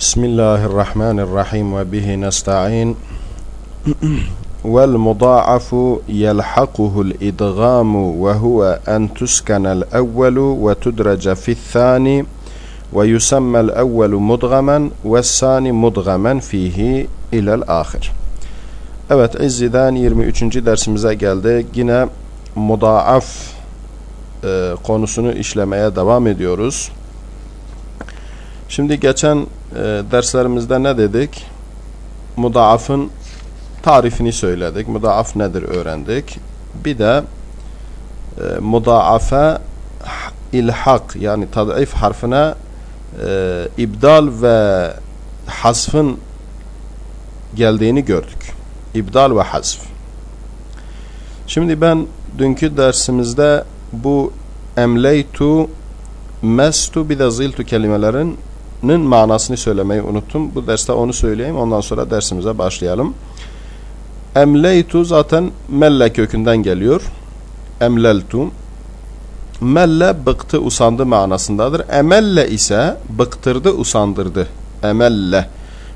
بسم الله الرحمن الرحيم وبه نستعين والمضاعف يلحقه الإدغام وهو أن تسكن الأول وتدرج في الثاني ويسمى الأول مدغما والثاني مدغما فيه إلى الآخر Evet İzzi'den 23. dersimize geldik. Yine mudaaf e, konusunu işlemeye devam ediyoruz. Şimdi geçen e, derslerimizde ne dedik? Mudaafın tarifini söyledik. Mudaaf nedir öğrendik. Bir de e, mudaafe ilhak yani tadif harfine e, ibdal ve hasfın geldiğini gördük. İbdal ve hasf. Şimdi ben dünkü dersimizde bu emleytu, mestu bir de ziltu kelimelerinin manasını söylemeyi unuttum. Bu derste onu söyleyeyim. Ondan sonra dersimize başlayalım. Emleytu zaten melle kökünden geliyor. Emleltu. Melle bıktı, usandı manasındadır. Emelle ise bıktırdı, usandırdı. Emelle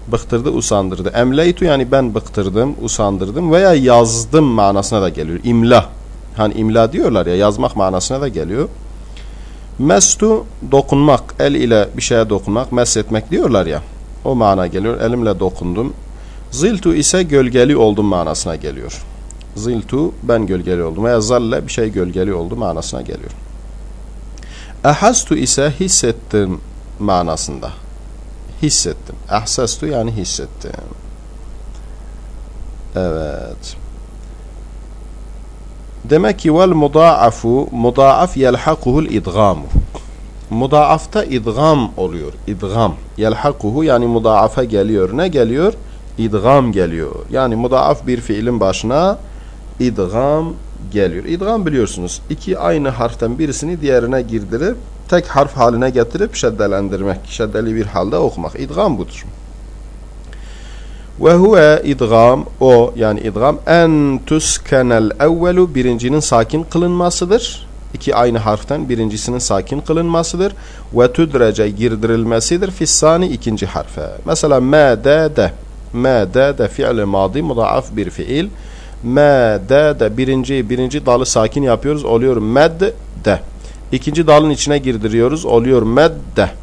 bıktırdı, usandırdı. Emleytu yani ben bıktırdım, usandırdım veya yazdım manasına da geliyor. İmla. Hani imla diyorlar ya yazmak manasına da geliyor. Mestu dokunmak, el ile bir şeye dokunmak, mesletmek diyorlar ya. O mana geliyor. Elimle dokundum. Ziltu ise gölgeli oldum manasına geliyor. Ziltu ben gölgeli oldum veya zalle bir şey gölgeli oldu manasına geliyor. Ehastu ise hissettim manasında. Hissettim. Ahsastu yani hissettim. Evet. Demek ki vel mudaafu mudaaf yelhakuhul idgamu. Mudaafta idgam oluyor. İdgam. Yelhakuhu yani mudaafa geliyor. Ne geliyor? İdgam geliyor. Yani mudaaf bir fiilin başına idgam geliyor. İdgam biliyorsunuz. iki aynı harften birisini diğerine girdirip tek harf haline getirip şeddelendirmek. Şeddeli bir halde okumak. İdgam budur. Ve huve idgam o yani idgam en tuskenel evvelu birincinin sakin kılınmasıdır. İki aynı harften birincisinin sakin kılınmasıdır. Ve tüdrece girdirilmesidir. Fissani ikinci harfe. Mesela me de de. Me de de fiili madi mudaaf bir fiil. Me de de birinci birinci dalı sakin yapıyoruz. Oluyor med de. İkinci dalın içine girdiriyoruz. Oluyor medde.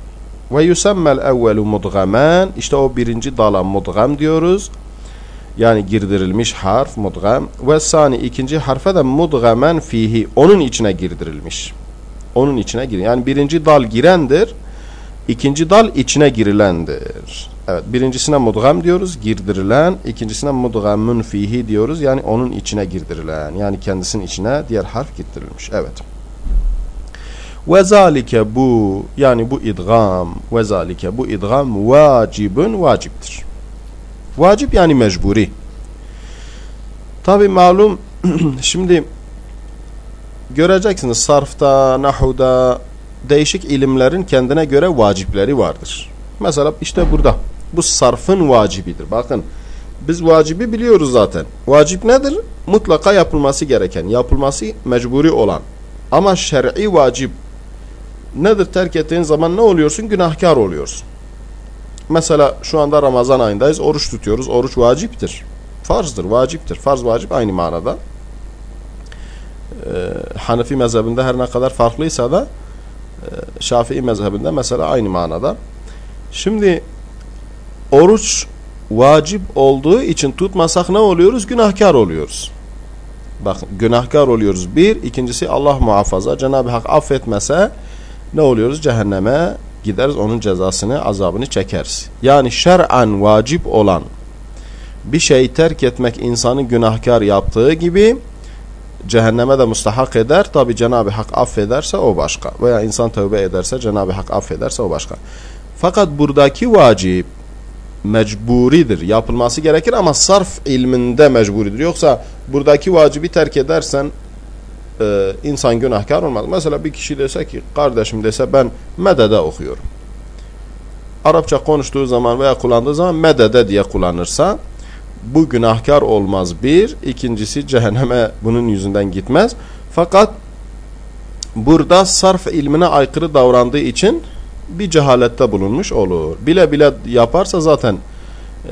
Ve yusemmel evvelu mudgamen. İşte o birinci dala mudgam diyoruz. Yani girdirilmiş harf mudgam. Ve sani ikinci harfe de mudgamen fihi. Onun içine girdirilmiş. Onun içine gir. Yani birinci dal girendir. İkinci dal içine girilendir. Evet birincisine mudgam diyoruz. Girdirilen. ikincisine mudgamun fihi diyoruz. Yani onun içine girdirilen. Yani kendisinin içine diğer harf girdirilmiş. Evet. Ve zalike bu yani bu idgam ve zalike bu idgam vacibun vaciptir. Vacip yani mecburi. Tabi malum şimdi göreceksiniz sarfta, nahuda değişik ilimlerin kendine göre vacipleri vardır. Mesela işte burada bu sarfın vacibidir. Bakın biz vacibi biliyoruz zaten. Vacip nedir? Mutlaka yapılması gereken, yapılması mecburi olan. Ama şer'i vacip nedir terk ettiğin zaman ne oluyorsun? Günahkar oluyorsun. Mesela şu anda Ramazan ayındayız. Oruç tutuyoruz. Oruç vaciptir. Farzdır, vaciptir. Farz vacip aynı manada. Ee, Hanefi mezhebinde her ne kadar farklıysa da e, Şafii mezhebinde mesela aynı manada. Şimdi oruç vacip olduğu için tutmasak ne oluyoruz? Günahkar oluyoruz. Bakın günahkar oluyoruz. Bir. ikincisi Allah muhafaza. Cenab-ı Hak affetmese ne oluyoruz? Cehenneme gideriz onun cezasını, azabını çekeriz. Yani şer'an vacip olan bir şeyi terk etmek insanı günahkar yaptığı gibi cehenneme de mustahak eder. Tabi Cenab-ı Hak affederse o başka. Veya insan tövbe ederse Cenab-ı Hak affederse o başka. Fakat buradaki vacip mecburidir. Yapılması gerekir ama sarf ilminde mecburidir. Yoksa buradaki vacibi terk edersen e, insan günahkar olmaz. Mesela bir kişi dese ki kardeşim dese ben medede okuyorum. Arapça konuştuğu zaman veya kullandığı zaman medede diye kullanırsa bu günahkar olmaz bir. ikincisi cehenneme bunun yüzünden gitmez. Fakat burada sarf ilmine aykırı davrandığı için bir cehalette bulunmuş olur. Bile bile yaparsa zaten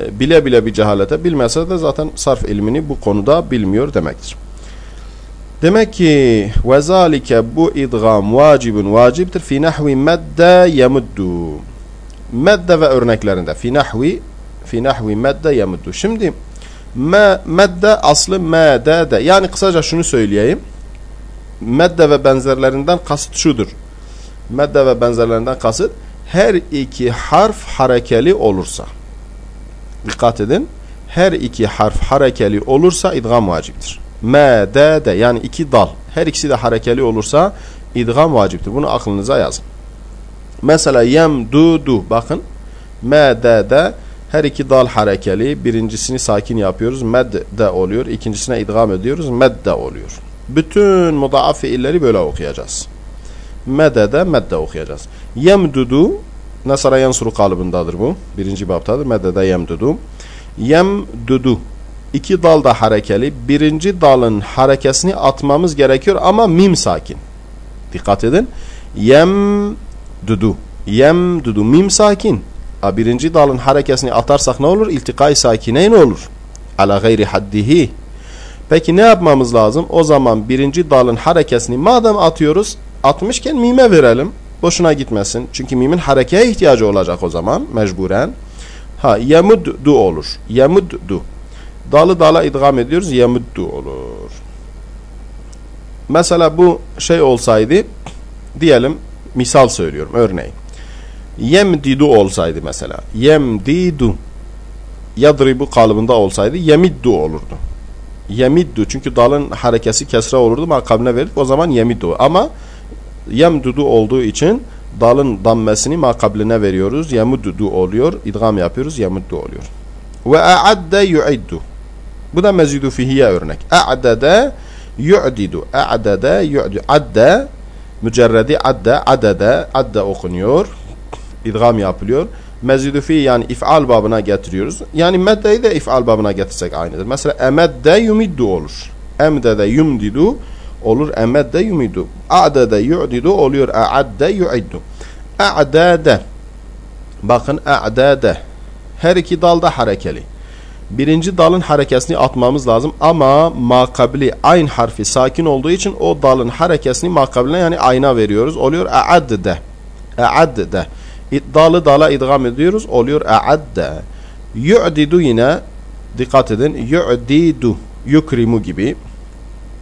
e, bile bile bir cehalete bilmese de zaten sarf ilmini bu konuda bilmiyor demektir. Demek ki vezalike bu idgam vacibun vacibtir fi nahvi medde yemuddu. Medde ve örneklerinde fi nahvi fi nahvi medde yemuddu. Şimdi me, medde aslı medde. Yani kısaca şunu söyleyeyim. Medde ve benzerlerinden kasıt şudur. Medde ve benzerlerinden kasıt her iki harf harekeli olursa. Dikkat edin. Her iki harf harekeli olursa idgam vaciptir. Me, de, de yani iki dal. Her ikisi de harekeli olursa idgam vaciptir. Bunu aklınıza yazın. Mesela yem, du, du. Bakın. Me, de, de. Her iki dal harekeli. Birincisini sakin yapıyoruz. Med de oluyor. İkincisine idgam ediyoruz. Med de oluyor. Bütün mudaaf fiilleri böyle okuyacağız. Medede medde okuyacağız. Yemdudu Nasara yansuru kalıbındadır bu. Birinci babtadır. Medede yemdudu. Yemdudu. İki dal da harekeli. Birinci dalın harekesini atmamız gerekiyor ama mim sakin. Dikkat edin. Yemdudu. Yemdudu. Mim sakin. Birinci dalın harekesini atarsak ne olur? İltikay sakineyn olur. Ala gayri haddihi. Peki ne yapmamız lazım? O zaman birinci dalın harekesini madem atıyoruz atmışken mime verelim. Boşuna gitmesin. Çünkü mimin harekeye ihtiyacı olacak o zaman mecburen. Ha yemuddu olur. Yemuddu. Dalı dala idgam ediyoruz. Yemuddu olur. Mesela bu şey olsaydı diyelim misal söylüyorum örneğin. Yemdidu olsaydı mesela. Yemdidu. Yadribu kalıbında olsaydı yemiddu olurdu. Yemiddu çünkü dalın harekesi kesra olurdu makabine verdik o zaman yemiddu ama yemdudu olduğu için dalın dammesini makabline veriyoruz. Yemuddu oluyor. İdgam yapıyoruz. Yemuddu oluyor. Ve a'adde yu'iddu. Bu da mezidu fihiye örnek. A'dede yu'didu. A'dede yu'didu. Adde mücerredi adde adede adde okunuyor. İdgam yapılıyor. Mezidu fi yani if'al babına getiriyoruz. Yani meddeyi de if'al babına getirsek aynıdır. Mesela emedde yumiddu olur. Emdede yumdidu olur. Emedde yumidu. A'dede yu'didu oluyor. A'adde yu'iddu. A'dade. Bakın a'dade. Her iki dalda harekeli. Birinci dalın harekesini atmamız lazım ama makabli ayn harfi sakin olduğu için o dalın harekesini makabline yani ayna veriyoruz. Oluyor a'adde. A'adde. Dalı dala idgam ediyoruz. Oluyor a'adde. Yu'didu yine dikkat edin. Yu'didu. Yukrimu gibi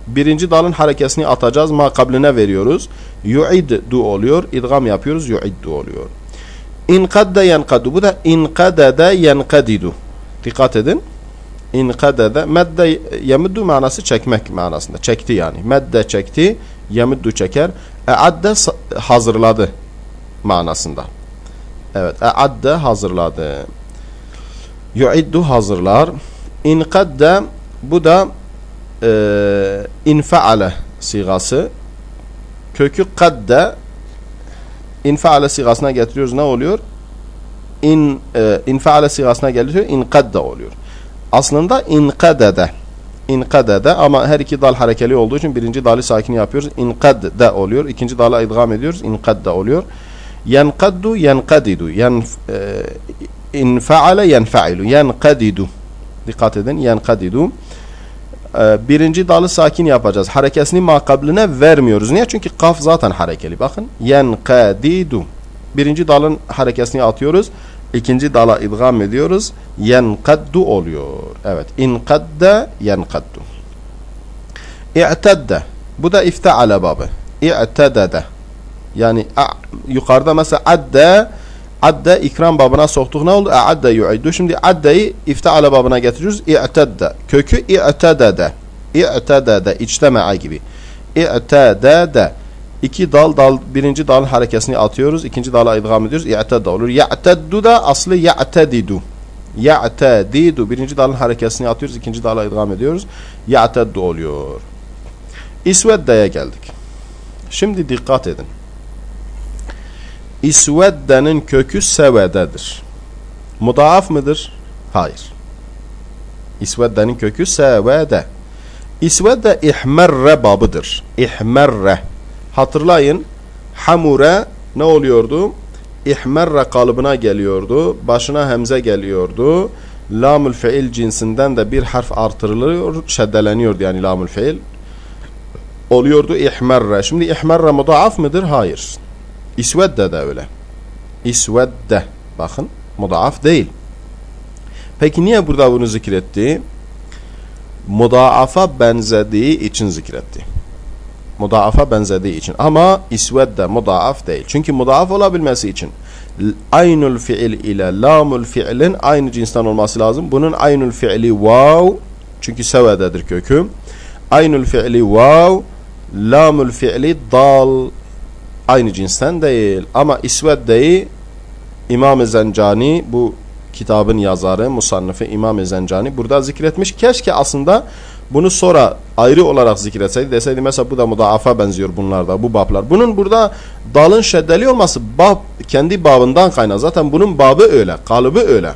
birinci dalın harekesini atacağız. Makabline veriyoruz. Yu'iddu oluyor. İdgam yapıyoruz. Yu'iddu oluyor. İnkadde yenkaddu. Bu da inkadede yenkadidu. Dikkat edin. İnkadede. Medde yemuddu manası çekmek manasında. Çekti yani. Medde çekti. Yemuddu çeker. E'adde hazırladı manasında. Evet. E'adde hazırladı. Yu'iddu hazırlar. İnkadde bu da e, infaale sigası kökü kadde infaale sigasına getiriyoruz ne oluyor? İn, e, infaale sigasına geliyor inkadde oluyor. Aslında inkadede inkadede ama her iki dal harekeli olduğu için birinci dalı sakin yapıyoruz. İnkadde oluyor. İkinci dala idgam ediyoruz. İnkadde oluyor. Yenkaddu yenkadidu. Yen, e, infaale yenfailu. Yenkadidu. Dikkat edin. Yenkadidu. Ee, birinci dalı sakin yapacağız. Harekesini makabline vermiyoruz. Niye? Çünkü kaf zaten harekeli. Bakın. Yenkadidu. Birinci dalın harekesini atıyoruz. İkinci dala idgam ediyoruz. Yenkaddu oluyor. Evet. İnkadde yenkaddu. İ'tedde. Bu da ifteale babı. İ'tedede. Yani yukarıda mesela adde adde ikram babına soktuk ne oldu? Adde yu'iddu. Şimdi addeyi iftaale babına getiriyoruz. İ'tedde. Kökü i'tedede. İ'tedede. İçteme'a gibi. İ'tedede. İki dal, dal birinci dalın harekesini atıyoruz. ikinci dala idgam ediyoruz. İ'tedde olur. Ya'teddu da aslı ya'tedidu. Ya'tedidu. Birinci dalın harekesini atıyoruz. ikinci dala idgam ediyoruz. Ya'teddu oluyor. İsvedde'ye geldik. Şimdi dikkat edin. İsvedde'nin kökü sevededir. Mudaaf mıdır? Hayır. İsvedde'nin kökü sevede. İsvedde ihmerre babıdır. İhmerre. Hatırlayın. Hamure ne oluyordu? ihmerre kalıbına geliyordu. Başına hemze geliyordu. Lamül fiil cinsinden de bir harf artırılıyor, şeddeleniyordu yani lamül fiil. Oluyordu ihmerre. Şimdi ihmerre mudaaf mıdır? Hayır. İsvedde de öyle. İsvedde. Bakın mudaaf değil. Peki niye burada bunu zikretti? Mudaafa benzediği için zikretti. Mudaafa benzediği için. Ama isvedde mudaaf değil. Çünkü mudaaf olabilmesi için aynul fiil ile lamul fiilin aynı cinsten olması lazım. Bunun aynul fiili vav çünkü sevededir kökü. Aynul fiili vav lamul fiili dal aynı cinsten değil. Ama isveddeyi İmam-ı Zencani bu kitabın yazarı, musannifi İmam-ı Zencani burada zikretmiş. Keşke aslında bunu sonra ayrı olarak zikretseydi deseydi mesela bu da mudaafa benziyor bunlarda bu bablar. Bunun burada dalın şeddeli olması bab kendi babından kaynağı. Zaten bunun babı öyle, kalıbı öyle.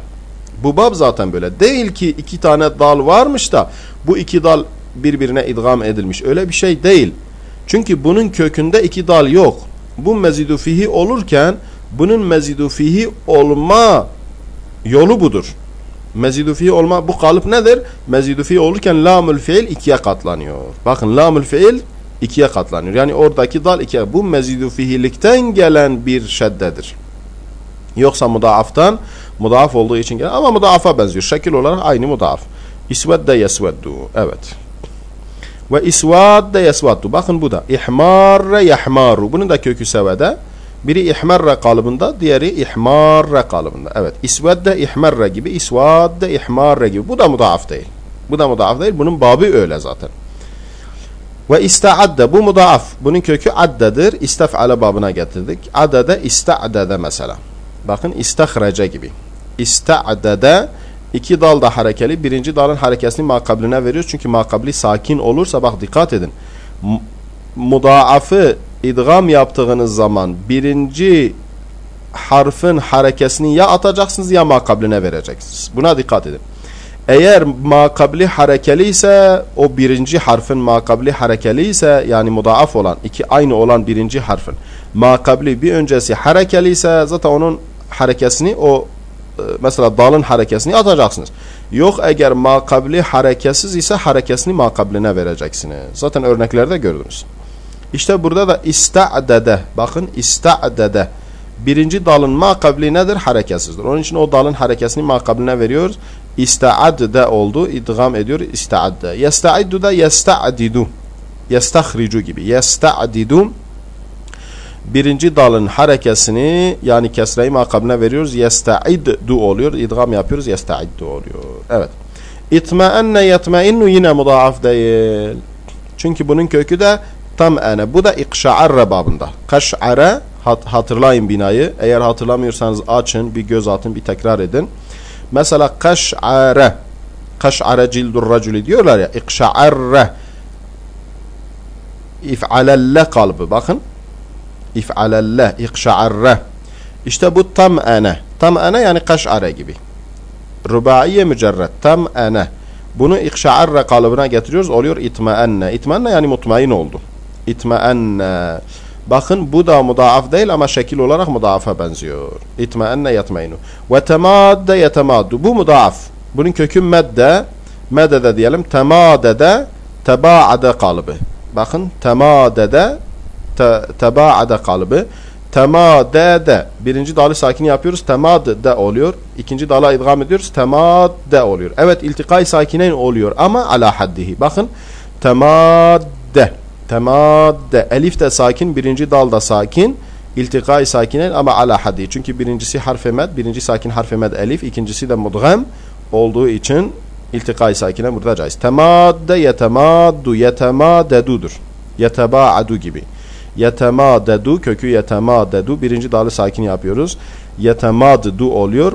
Bu bab zaten böyle. Değil ki iki tane dal varmış da bu iki dal birbirine idgam edilmiş. Öyle bir şey değil. Çünkü bunun kökünde iki dal yok. Bu mezidu fihi olurken bunun mezidu fihi olma yolu budur. Mezidu fiil olma bu kalıp nedir? Mezidu fiil olurken lamül fiil ikiye katlanıyor. Bakın lamül fiil ikiye katlanıyor. Yani oradaki dal ikiye. Bu mezidu fiillikten gelen bir şeddedir. Yoksa mudaaftan mudaaf olduğu için gelen ama mudaafa benziyor. Şekil olarak aynı mudaaf. İsvedde yesveddu. Evet. Ve isvadde yesveddu. Bakın bu da. İhmarre yahmaru. Bunun da kökü sevede. Biri ihmerre kalıbında, diğeri ihmarre kalıbında. Evet, isvedde ihmerre gibi, isvadde ihmarre gibi. Bu da mudaaf değil. Bu da mudaaf değil. Bunun babı öyle zaten. Ve istaadde bu mudaaf. Bunun kökü addedir. İstef'ale babına getirdik. Adede ista'dede mesela. Bakın istahrece gibi. İsta'dede iki dal da harekeli. Birinci dalın harekesini makabline veriyoruz. Çünkü makabli sakin olursa bak dikkat edin. Mudaafı idgam yaptığınız zaman birinci harfin harekesini ya atacaksınız ya makabline vereceksiniz. Buna dikkat edin. Eğer makabli harekeli ise o birinci harfin makabli harekeli ise yani mudaaf olan iki aynı olan birinci harfin makabli bir öncesi harekeli ise zaten onun harekesini o e, mesela dalın harekesini atacaksınız. Yok eğer makabli hareketsiz ise harekesini makabline vereceksiniz. Zaten örneklerde gördünüz. İşte burada da ista'dede. Bakın ista'dede. Birinci dalın makabli nedir? Hareketsizdir. Onun için o dalın harekesini makabline veriyoruz. İsta'adde oldu. İdgam ediyor. İsta'adde. Yesta'iddu da yesta'didu. Yestahricu gibi. Yesta'didu. Birinci dalın harekesini yani kesreyi makabline veriyoruz. Yesta'iddu oluyor. İdgam yapıyoruz. Yesta'iddu oluyor. Evet. İtma'enne yetma'innu yine mudaaf değil. Çünkü bunun kökü de tam'ane. Bu da ikşa'arre babında. Kaş'are hat, hatırlayın binayı. Eğer hatırlamıyorsanız açın, bir göz atın, bir tekrar edin. Mesela kaş'are kaş'are cildur raculi diyorlar ya. İkşa'arre if'alelle kalbi. Bakın. İf'alelle, ikşa'arre. İşte bu tam'ane. Tam'ane yani kaş'are gibi. Rubaiye mücerred. Tam'ane. Bunu ikşa'arre kalıbına getiriyoruz. Oluyor itmaenne. İtmaenne yani mutmain oldu itmaenne. Bakın bu da mudaaf değil ama şekil olarak mudaafa benziyor. İtmaenne yatmaynu. Ve temadde yetemaddu. Bu mudaaf. Bunun kökü medde. Medde diyelim. Temadede tebaade kalıbı. Bakın temadede te, tebaade kalıbı. Temadede. Birinci dalı sakin yapıyoruz. Temadde oluyor. İkinci dala idgam ediyoruz. Temadde oluyor. Evet iltikay sakinen oluyor ama ala haddihi. Bakın temadde. Temadde. Elif de sakin, birinci dal da sakin. İltikai sakinen ama ala haddi. Çünkü birincisi harf med, birinci sakin harf med elif, ikincisi de mudgam olduğu için iltikai sakinen burada caiz. Temadde yetemaddu yetemadedudur. Yetebaadu gibi. Yetemaddu kökü yetemaddu birinci dalı sakin yapıyoruz. Yetemaddu oluyor.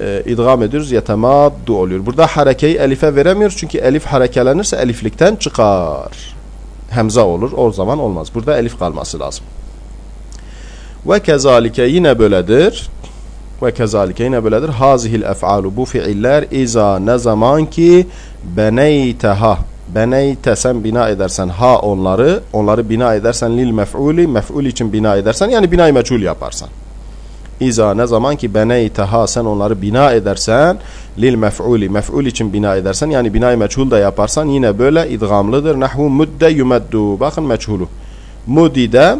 E, idgam ediyoruz. Yetemaddu oluyor. Burada harekeyi elife veremiyoruz. Çünkü elif harekelenirse eliflikten çıkar hemza olur. O zaman olmaz. Burada elif kalması lazım. Ve kezalike yine böyledir. Ve kezalike yine böyledir. Hazihil ef'alu bu fiiller iza ne zaman ki beneyteha beneyte sen bina edersen ha onları onları bina edersen lil mef'uli mef'ul için bina edersen yani binayı meçhul yaparsan. İza ne zaman ki beneyteha sen onları bina edersen lil mef'uli mef'ul için bina edersen yani binayı meçhul da yaparsan yine böyle idgamlıdır. Nahvu mudde yumeddu. Bakın meçhulu. Mudide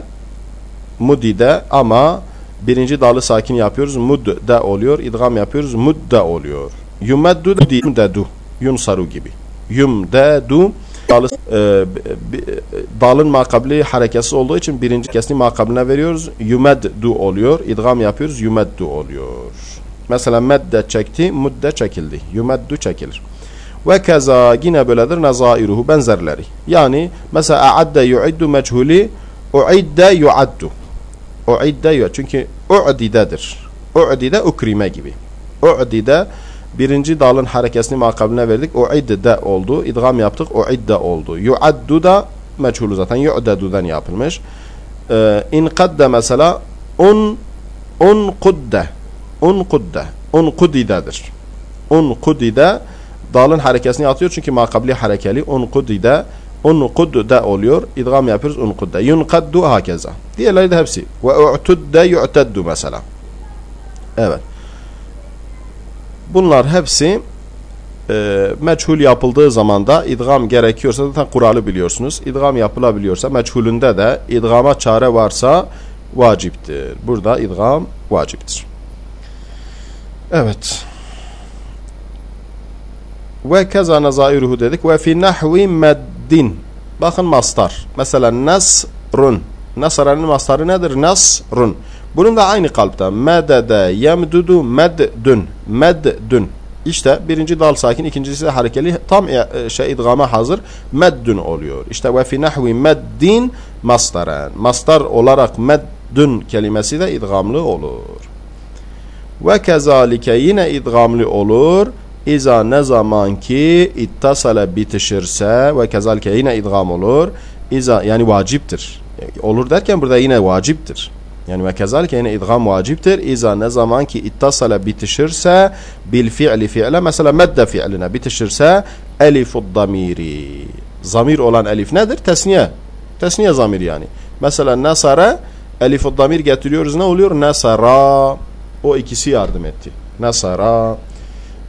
mudide ama birinci dalı sakin yapıyoruz. Mudde oluyor. İdgam yapıyoruz. Mudde oluyor. Yumeddu yumdedu. Yunsaru gibi. Yumdedu dalı, e, dalın makabli harekesi olduğu için birinci kesni makabline veriyoruz. Yumeddu oluyor. İdgam yapıyoruz. Yumeddu oluyor. Mesela medde çekti, mudde çekildi. Yumeddu çekilir. Ve keza yine böyledir nezairuhu benzerleri. Yani mesela a'adde yu'iddu meçhuli u'idde yu'addu. U'idde yu'addu. Çünkü u'didedir. U'dide ukrime gibi. U'dide birinci dalın harekesini makabline verdik. U'idde oldu. İdgam yaptık. U'idde oldu. Yu'addu da meçhulu zaten. Yu'dedu'dan yapılmış. Ee, inkadde mesela un un kudde un kudde un kudidedir. Un kudide dalın harekesini atıyor çünkü makabli harekeli. Un kudide un kudde oluyor. İdgam yapıyoruz un kudde. Yunkaddu hakeza. Diğerleri de hepsi. Ve u'tudde yu'teddu mesela. Evet. Bunlar hepsi e, meçhul yapıldığı zaman da idgam gerekiyorsa zaten kuralı biliyorsunuz. İdgam yapılabiliyorsa meçhulünde de idgama çare varsa vaciptir. Burada idgam vaciptir. Evet. Ve keza nazairuhu dedik. Ve fi nahvi meddin. Bakın mastar. Mesela nasrun. Nasranın mastarı nedir? Nasrun. Bunun da aynı kalpte. Medede yemdudu meddün. Meddün. İşte birinci dal sakin, ikincisi de harekeli. Tam şey idgama hazır. Meddün oluyor. İşte ve fi nahvi meddin mastaren. Mastar olarak meddün kelimesi de idgamlı olur. Ve kezalike yine idgamlı olur. İza ne zaman ki ittasale bitişirse ve kezalike yine idgam olur. İza yani vaciptir. Olur derken burada yine vaciptir. Yani ve kezalike yine idgam vaciptir. İza ne zaman ki ittasale bitişirse bil fi'li fi'le mesela medde fi'line bitişirse elifud damiri. Zamir olan elif nedir? Tesniye. Tesniye zamir yani. Mesela nasara elifud damir getiriyoruz ne oluyor? Nasara. O ikisi yardım etti. Nasara.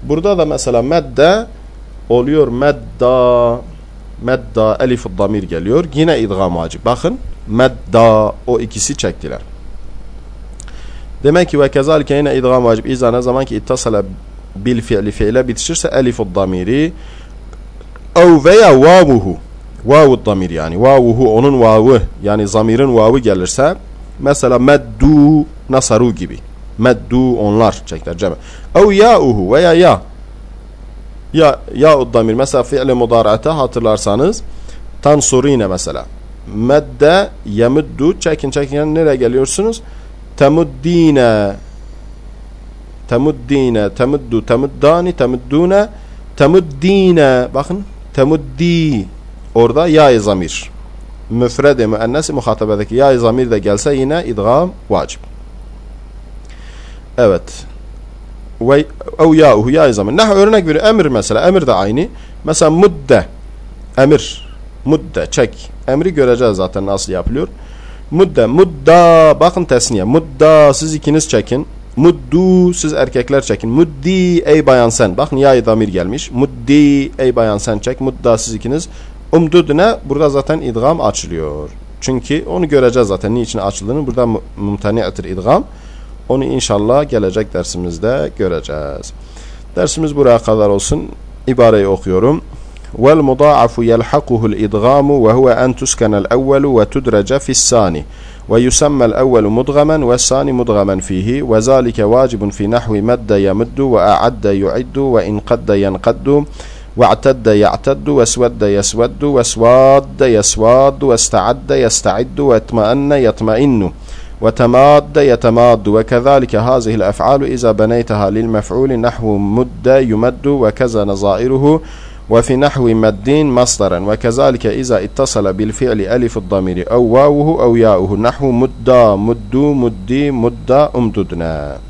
Burada da mesela medde oluyor medda medda elif damir geliyor. Yine idgam vacip. Bakın medda o ikisi çektiler. Demek ki ve kezalike yine idgam vacip. İza ne zaman ki ittasala bil fi'li fi'le bitişirse elif damiri ev veya vavuhu vavu damir yani vavuhu onun vavı yani zamirin vavı gelirse mesela meddu nasaru gibi meddu onlar çekler ceme. Ev ya'uhu veya ya. Ya ya damir mesela fi'li mudara'ata hatırlarsanız tansurine mesela. Medde yemuddu çekin çekin nereye geliyorsunuz? Temuddine temuddine temuddu temuddani temuddune temuddine bakın temuddi orada ya zamir müfrede müennesi muhatabedeki ya zamir de gelse yine idgam vacip. Evet. Ve ev ya'uhu ya zaman. Nah örnek veriyor. Emir mesela. Emir de aynı. Mesela mudde. Emir. Mudde. Çek. Emri göreceğiz zaten nasıl yapılıyor. Mudde. Mudda. Bakın tesniye. Mudda. Siz ikiniz çekin. Muddu. Siz erkekler çekin. Muddi. Ey bayan sen. Bakın ya damir gelmiş. Muddi. Ey bayan sen çek. Mudda. Siz ikiniz. Umdudne. Burada zaten idgam açılıyor. Çünkü onu göreceğiz zaten. Niçin açıldığını. Burada mumtani'tir idgam. Onu inşallah gelecek dersimizde göreceğiz. Dersimiz buraya kadar olsun. İbareyi okuyorum. والمضاعف يلحقه الإدغام وهو أن تسكن الأول وتدرج في الثاني ويسمى الأول مدغما والثاني مدغما فيه وذلك واجب في نحو مد يمد وأعد يعد وإن قد ينقد واعتد يعتد واسود يسود واسواد يسواد واستعد يستعد واطمأن يطمئن وتماد يتماد وكذلك هذه الأفعال إذا بنيتها للمفعول نحو مد يمد وكذا نظائره وفي نحو مدين مصدرا وكذلك إذا اتصل بالفعل ألف الضمير أو واوه أو ياؤه نحو مدى مد مدي مدى أمددنا.